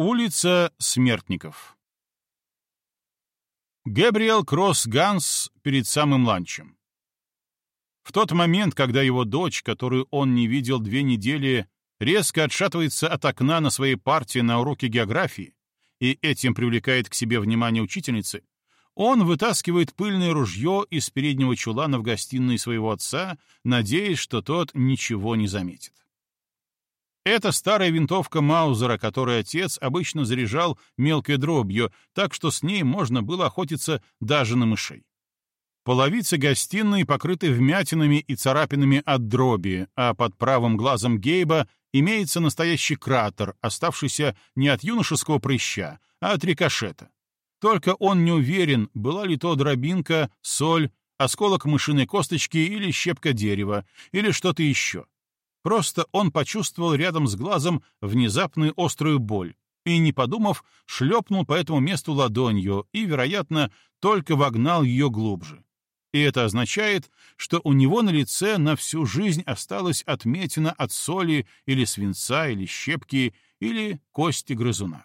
Улица Смертников Гэбриэл Кросс Ганс перед самым ланчем. В тот момент, когда его дочь, которую он не видел две недели, резко отшатывается от окна на своей партии на уроке географии и этим привлекает к себе внимание учительницы, он вытаскивает пыльное ружье из переднего чулана в гостиной своего отца, надеясь, что тот ничего не заметит. Это старая винтовка Маузера, которую отец обычно заряжал мелкой дробью, так что с ней можно было охотиться даже на мышей. Половицы гостиной покрыты вмятинами и царапинами от дроби, а под правым глазом Гейба имеется настоящий кратер, оставшийся не от юношеского прыща, а от рикошета. Только он не уверен, была ли то дробинка, соль, осколок мышиной косточки или щепка дерева, или что-то еще. Просто он почувствовал рядом с глазом внезапную острую боль и, не подумав, шлепнул по этому месту ладонью и, вероятно, только вогнал ее глубже. И это означает, что у него на лице на всю жизнь осталась отметина от соли или свинца или щепки или кости грызуна.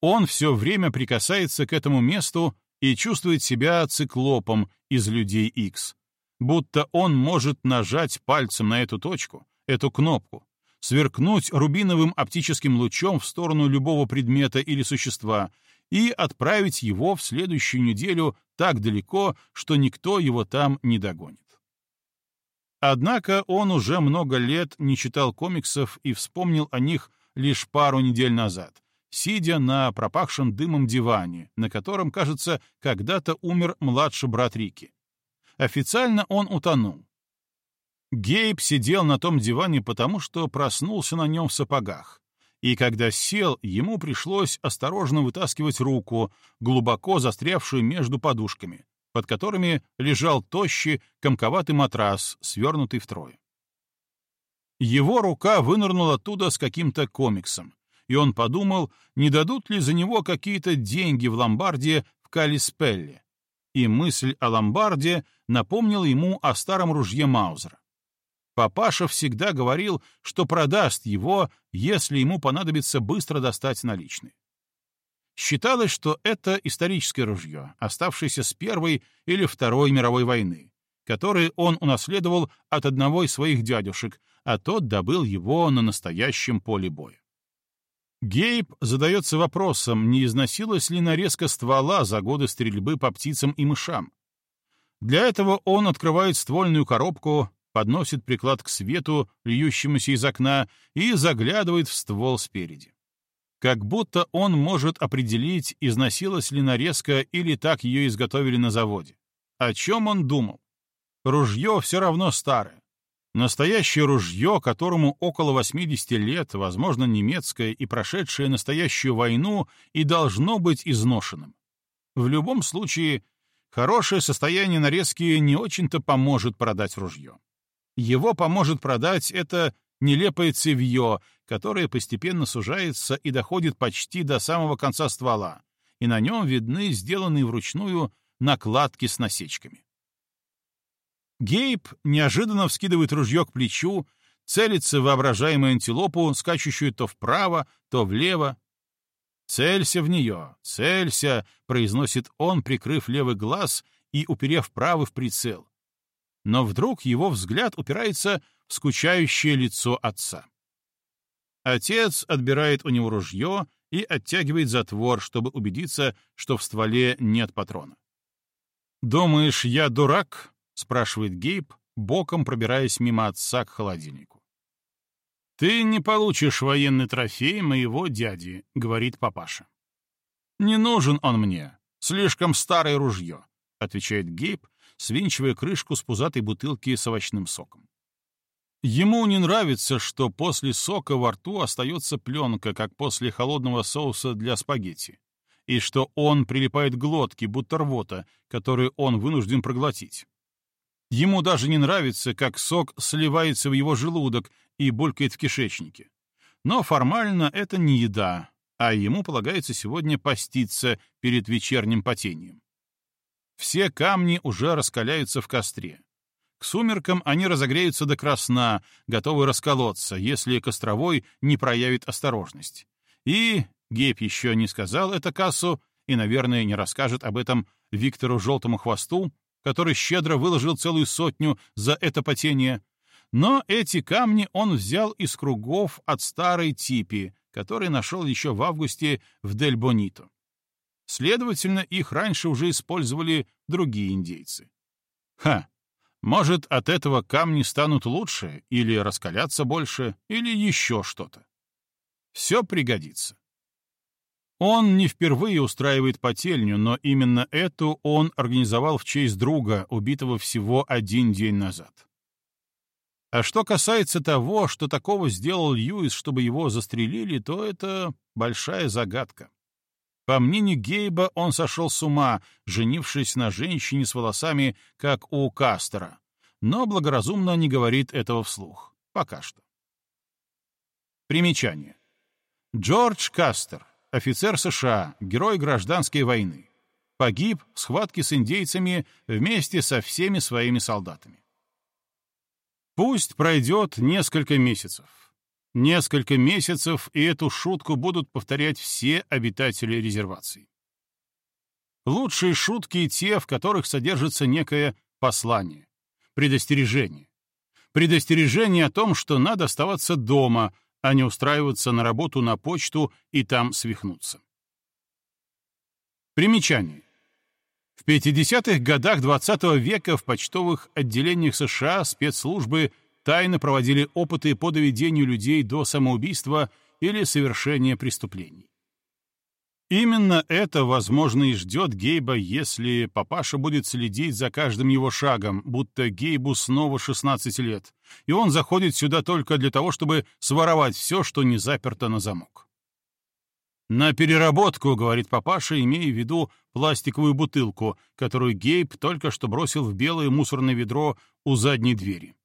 Он все время прикасается к этому месту и чувствует себя циклопом из людей X, будто он может нажать пальцем на эту точку, эту кнопку, сверкнуть рубиновым оптическим лучом в сторону любого предмета или существа и отправить его в следующую неделю так далеко, что никто его там не догонит. Однако он уже много лет не читал комиксов и вспомнил о них лишь пару недель назад, сидя на пропахшем дымом диване, на котором, кажется, когда-то умер младший брат Рики. Официально он утонул, Гейб сидел на том диване потому, что проснулся на нем в сапогах, и когда сел, ему пришлось осторожно вытаскивать руку, глубоко застрявшую между подушками, под которыми лежал тощий, комковатый матрас, свернутый втрое. Его рука вынырнула оттуда с каким-то комиксом, и он подумал, не дадут ли за него какие-то деньги в ломбарде в Калиспелле. И мысль о ломбарде напомнила ему о старом ружье Маузера. Папаша всегда говорил, что продаст его, если ему понадобится быстро достать наличные. Считалось, что это историческое ружье, оставшееся с Первой или Второй мировой войны, которое он унаследовал от одного из своих дядюшек, а тот добыл его на настоящем поле боя. Гейб задается вопросом, не износилась ли нарезка ствола за годы стрельбы по птицам и мышам. Для этого он открывает ствольную коробку, подносит приклад к свету, льющемуся из окна, и заглядывает в ствол спереди. Как будто он может определить, износилась ли нарезка или так ее изготовили на заводе. О чем он думал? Ружье все равно старое. Настоящее ружье, которому около 80 лет, возможно, немецкое и прошедшее настоящую войну, и должно быть изношенным. В любом случае, хорошее состояние нарезки не очень-то поможет продать ружье. Его поможет продать это нелепое цевье, которое постепенно сужается и доходит почти до самого конца ствола, и на нем видны сделанные вручную накладки с насечками. Гейб неожиданно вскидывает ружье к плечу, целится в воображаемую антилопу, скачущую то вправо, то влево. «Целься в нее, целься!» — произносит он, прикрыв левый глаз и уперев правый в прицел но вдруг его взгляд упирается в скучающее лицо отца. Отец отбирает у него ружье и оттягивает затвор, чтобы убедиться, что в стволе нет патрона. «Думаешь, я дурак?» — спрашивает Гейб, боком пробираясь мимо отца к холодильнику. «Ты не получишь военный трофей моего дяди», — говорит папаша. «Не нужен он мне. Слишком старое ружье», — отвечает Гейб, свинчивая крышку с пузатой бутылки с овощным соком. Ему не нравится, что после сока во рту остается пленка, как после холодного соуса для спагетти, и что он прилипает к глотке, будто рвота, которую он вынужден проглотить. Ему даже не нравится, как сок сливается в его желудок и булькает в кишечнике. Но формально это не еда, а ему полагается сегодня поститься перед вечерним потением. Все камни уже раскаляются в костре. К сумеркам они разогреются до красна, готовы расколоться, если костровой не проявит осторожность. И Гейб еще не сказал это кассу и, наверное, не расскажет об этом Виктору Желтому Хвосту, который щедро выложил целую сотню за это потение. Но эти камни он взял из кругов от старой типи, который нашел еще в августе в Дель-Бонито. Следовательно, их раньше уже использовали другие индейцы. Ха! Может, от этого камни станут лучше, или раскалятся больше, или еще что-то. Все пригодится. Он не впервые устраивает потельню, но именно эту он организовал в честь друга, убитого всего один день назад. А что касается того, что такого сделал Льюис, чтобы его застрелили, то это большая загадка. По мнению Гейба, он сошел с ума, женившись на женщине с волосами, как у Кастера, но благоразумно не говорит этого вслух. Пока что. Примечание. Джордж Кастер, офицер США, герой гражданской войны. Погиб в схватке с индейцами вместе со всеми своими солдатами. Пусть пройдет несколько месяцев. Несколько месяцев, и эту шутку будут повторять все обитатели резервации. Лучшие шутки те, в которых содержится некое послание, предостережение. Предостережение о том, что надо оставаться дома, а не устраиваться на работу на почту и там свихнуться. Примечание. В 50-х годах XX -го века в почтовых отделениях США спецслужбы тайно проводили опыты по доведению людей до самоубийства или совершения преступлений. Именно это, возможно, и ждет Гейба, если папаша будет следить за каждым его шагом, будто Гейбу снова 16 лет, и он заходит сюда только для того, чтобы своровать все, что не заперто на замок. «На переработку», — говорит папаша, имея в виду пластиковую бутылку, которую Гейб только что бросил в белое мусорное ведро у задней двери.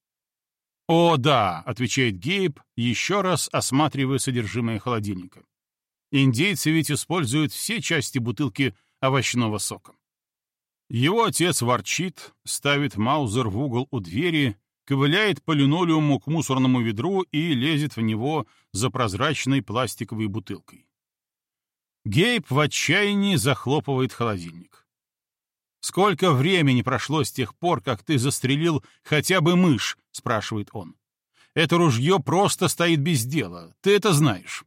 «О, да», — отвечает Гейб, еще раз осматривая содержимое холодильника. Индейцы ведь используют все части бутылки овощного сока. Его отец ворчит, ставит маузер в угол у двери, ковыляет по линолеуму к мусорному ведру и лезет в него за прозрачной пластиковой бутылкой. Гейб в отчаянии захлопывает холодильник. «Сколько времени прошло с тех пор, как ты застрелил хотя бы мышь?» — спрашивает он. «Это ружье просто стоит без дела, ты это знаешь».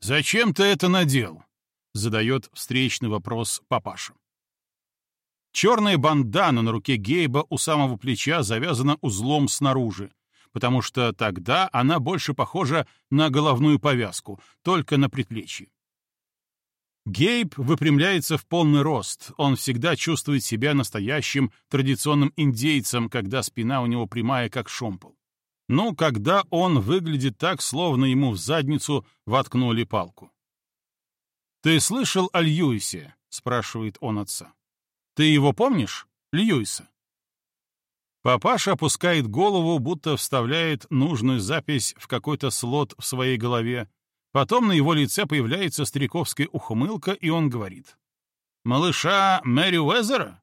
«Зачем ты это надел?» — задает встречный вопрос папаша. Черная бандана на руке Гейба у самого плеча завязана узлом снаружи, потому что тогда она больше похожа на головную повязку, только на предплечье. Гейб выпрямляется в полный рост. Он всегда чувствует себя настоящим традиционным индейцем, когда спина у него прямая, как шомпол. Ну, когда он выглядит так, словно ему в задницу воткнули палку. «Ты слышал о Льюисе?» — спрашивает он отца. «Ты его помнишь, Льюиса?» Папаша опускает голову, будто вставляет нужную запись в какой-то слот в своей голове, Потом на его лице появляется стариковская ухмылка, и он говорит. «Малыша Мэри Уэзера?»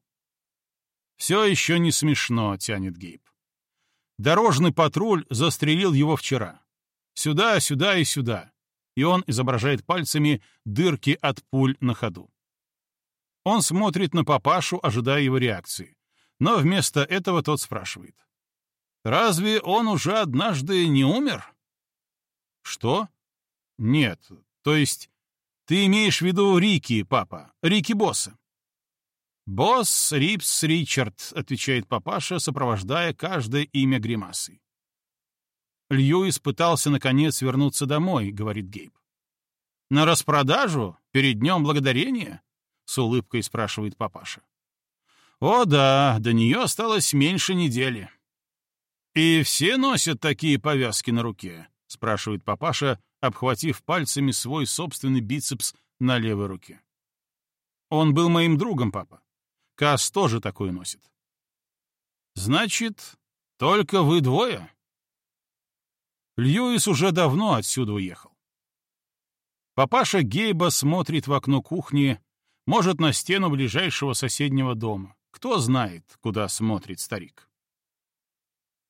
«Все еще не смешно», — тянет Гейб. «Дорожный патруль застрелил его вчера. Сюда, сюда и сюда». И он изображает пальцами дырки от пуль на ходу. Он смотрит на папашу, ожидая его реакции. Но вместо этого тот спрашивает. «Разве он уже однажды не умер?» «Что?» Нет, то есть ты имеешь в виду Рики, папа, Рики Босса. «Босс Рипс Ричард», — отвечает папаша, сопровождая каждое имя гримасой. Льюис пытался, наконец, вернуться домой, — говорит Гейб. «На распродажу? Перед Днем Благодарения?» — с улыбкой спрашивает папаша. «О да, до нее осталось меньше недели». «И все носят такие повязки на руке?» — спрашивает папаша, обхватив пальцами свой собственный бицепс на левой руке. «Он был моим другом, папа. Кас тоже такой носит». «Значит, только вы двое?» Льюис уже давно отсюда уехал. Папаша Гейба смотрит в окно кухни, может, на стену ближайшего соседнего дома. Кто знает, куда смотрит старик.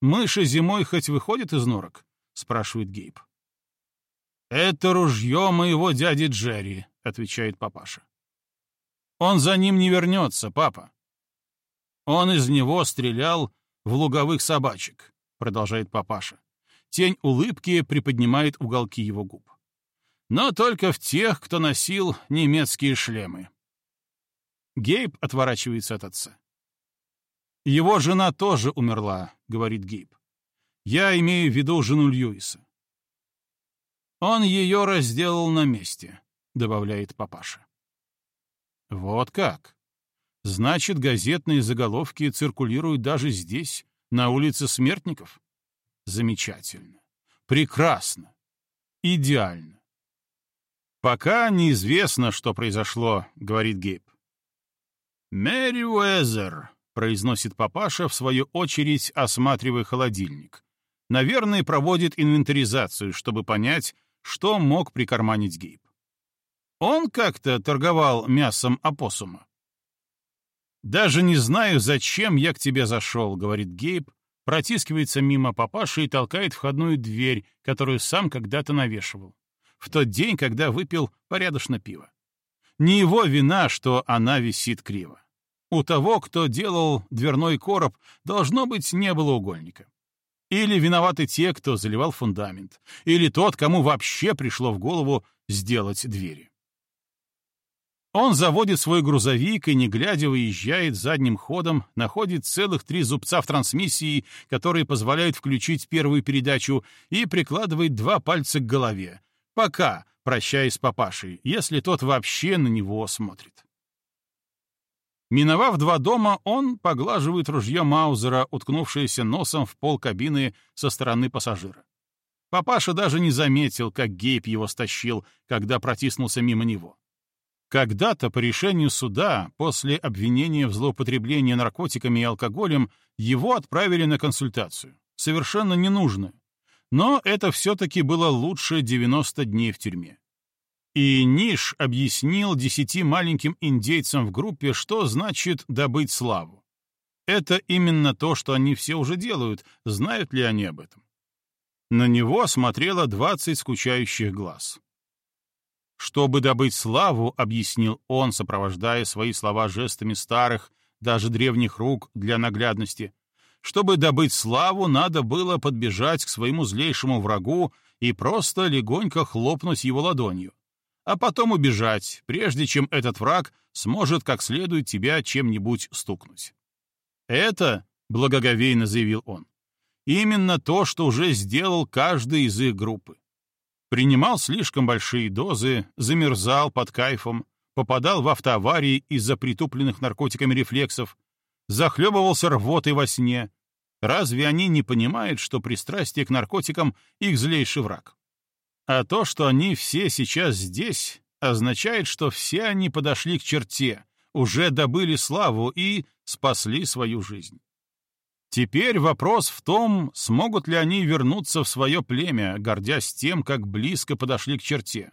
«Мыши зимой хоть выходят из норок?» — спрашивает Гейб. «Это ружье моего дяди Джерри», — отвечает папаша. «Он за ним не вернется, папа. Он из него стрелял в луговых собачек», — продолжает папаша. Тень улыбки приподнимает уголки его губ. «Но только в тех, кто носил немецкие шлемы». Гейб отворачивается от отца. «Его жена тоже умерла», — говорит Гейб. «Я имею в виду жену Льюиса. Он ее разделал на месте, добавляет папаша. Вот как? Значит, газетные заголовки циркулируют даже здесь, на улице Смертников? Замечательно. Прекрасно. Идеально. Пока неизвестно, что произошло, говорит Гейб. Мэри Уэзер, произносит папаша, в свою очередь осматривая холодильник. Наверное, проводит инвентаризацию, чтобы понять, что мог прикарманить Гейб. Он как-то торговал мясом опоссума. «Даже не знаю, зачем я к тебе зашел», — говорит Гейб, протискивается мимо папаши и толкает входную дверь, которую сам когда-то навешивал. В тот день, когда выпил порядочно пиво. Не его вина, что она висит криво. У того, кто делал дверной короб, должно быть, не было угольника. Или виноваты те, кто заливал фундамент, или тот, кому вообще пришло в голову сделать двери. Он заводит свой грузовик и, не глядя, выезжает задним ходом, находит целых три зубца в трансмиссии, которые позволяют включить первую передачу, и прикладывает два пальца к голове. Пока, прощаясь с папашей, если тот вообще на него смотрит. Миновав два дома, он поглаживает ружье Маузера, уткнувшееся носом в пол кабины со стороны пассажира. Папаша даже не заметил, как Гейб его стащил, когда протиснулся мимо него. Когда-то по решению суда, после обвинения в злоупотреблении наркотиками и алкоголем, его отправили на консультацию, совершенно ненужную. Но это все-таки было лучше 90 дней в тюрьме. И Ниш объяснил десяти маленьким индейцам в группе, что значит добыть славу. Это именно то, что они все уже делают, знают ли они об этом. На него смотрело двадцать скучающих глаз. Чтобы добыть славу, объяснил он, сопровождая свои слова жестами старых, даже древних рук для наглядности, чтобы добыть славу, надо было подбежать к своему злейшему врагу и просто легонько хлопнуть его ладонью а потом убежать, прежде чем этот враг сможет как следует тебя чем-нибудь стукнуть. Это, благоговейно заявил он, именно то, что уже сделал каждый из их группы. Принимал слишком большие дозы, замерзал под кайфом, попадал в автоаварии из-за притупленных наркотиками рефлексов, захлебывался рвотой во сне. Разве они не понимают, что пристрастие к наркотикам — их злейший враг? А то, что они все сейчас здесь, означает, что все они подошли к черте, уже добыли славу и спасли свою жизнь. Теперь вопрос в том, смогут ли они вернуться в свое племя, гордясь тем, как близко подошли к черте,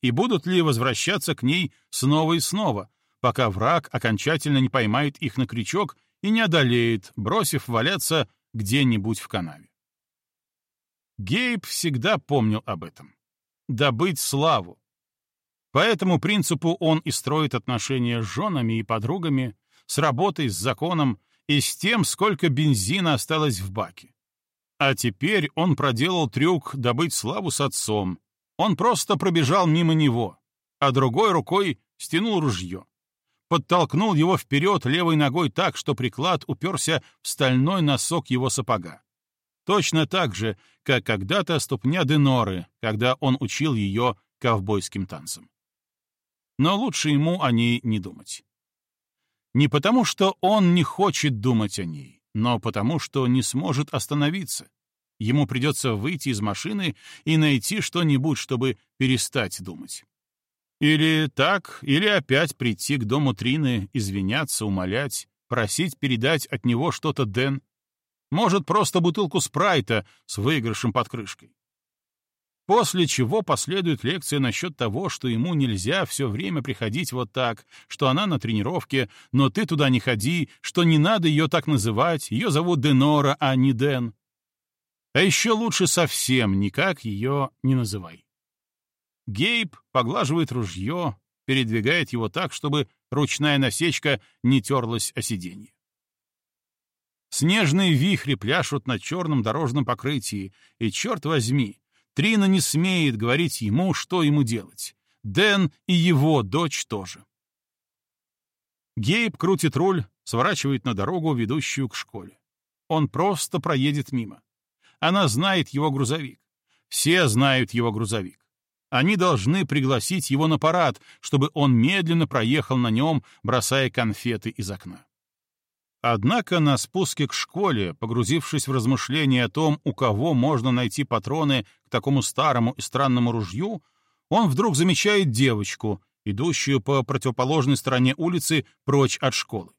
и будут ли возвращаться к ней снова и снова, пока враг окончательно не поймает их на крючок и не одолеет, бросив валяться где-нибудь в канаве. Гейб всегда помнил об этом. Добыть славу. По этому принципу он и строит отношения с женами и подругами, с работой, с законом и с тем, сколько бензина осталось в баке. А теперь он проделал трюк добыть славу с отцом. Он просто пробежал мимо него, а другой рукой стянул ружье. Подтолкнул его вперед левой ногой так, что приклад уперся в стальной носок его сапога. Точно так же, как когда-то ступня Деноры, когда он учил ее ковбойским танцам. Но лучше ему о ней не думать. Не потому, что он не хочет думать о ней, но потому, что не сможет остановиться. Ему придется выйти из машины и найти что-нибудь, чтобы перестать думать. Или так, или опять прийти к дому Трины, извиняться, умолять, просить передать от него что-то Дэн, может, просто бутылку спрайта с выигрышем под крышкой. После чего последует лекция насчет того, что ему нельзя все время приходить вот так, что она на тренировке, но ты туда не ходи, что не надо ее так называть, ее зовут Денора, а не Ден. А еще лучше совсем никак ее не называй. Гейб поглаживает ружье, передвигает его так, чтобы ручная насечка не терлась о сиденье. Снежные вихри пляшут на черном дорожном покрытии, и, черт возьми, Трина не смеет говорить ему, что ему делать. Дэн и его дочь тоже. Гейб крутит руль, сворачивает на дорогу, ведущую к школе. Он просто проедет мимо. Она знает его грузовик. Все знают его грузовик. Они должны пригласить его на парад, чтобы он медленно проехал на нем, бросая конфеты из окна. Однако на спуске к школе, погрузившись в размышления о том, у кого можно найти патроны к такому старому и странному ружью, он вдруг замечает девочку, идущую по противоположной стороне улицы прочь от школы.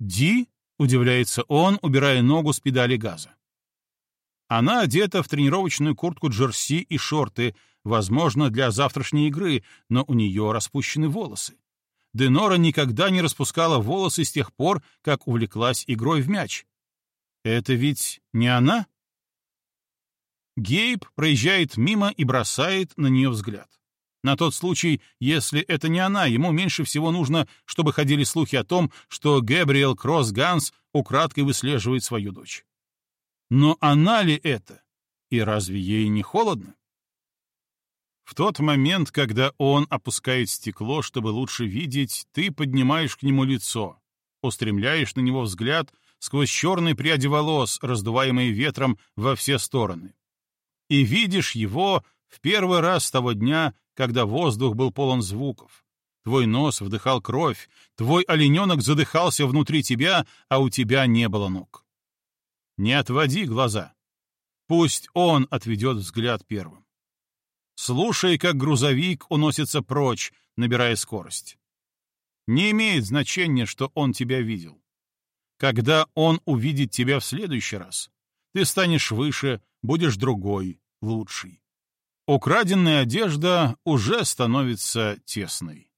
«Ди?» — удивляется он, убирая ногу с педали газа. Она одета в тренировочную куртку джерси и шорты, возможно, для завтрашней игры, но у нее распущены волосы. Денора никогда не распускала волосы с тех пор, как увлеклась игрой в мяч. Это ведь не она? Гейб проезжает мимо и бросает на нее взгляд. На тот случай, если это не она, ему меньше всего нужно, чтобы ходили слухи о том, что Гэбриэл Кросс Ганс украдкой выслеживает свою дочь. Но она ли это? И разве ей не холодно? В тот момент, когда он опускает стекло, чтобы лучше видеть, ты поднимаешь к нему лицо, устремляешь на него взгляд сквозь черные пряди волос, раздуваемые ветром во все стороны. И видишь его в первый раз с того дня, когда воздух был полон звуков. Твой нос вдыхал кровь, твой олененок задыхался внутри тебя, а у тебя не было ног. Не отводи глаза. Пусть он отведет взгляд первым слушая, как грузовик уносится прочь, набирая скорость. Не имеет значения, что он тебя видел. Когда он увидит тебя в следующий раз, ты станешь выше, будешь другой, лучший. Украденная одежда уже становится тесной.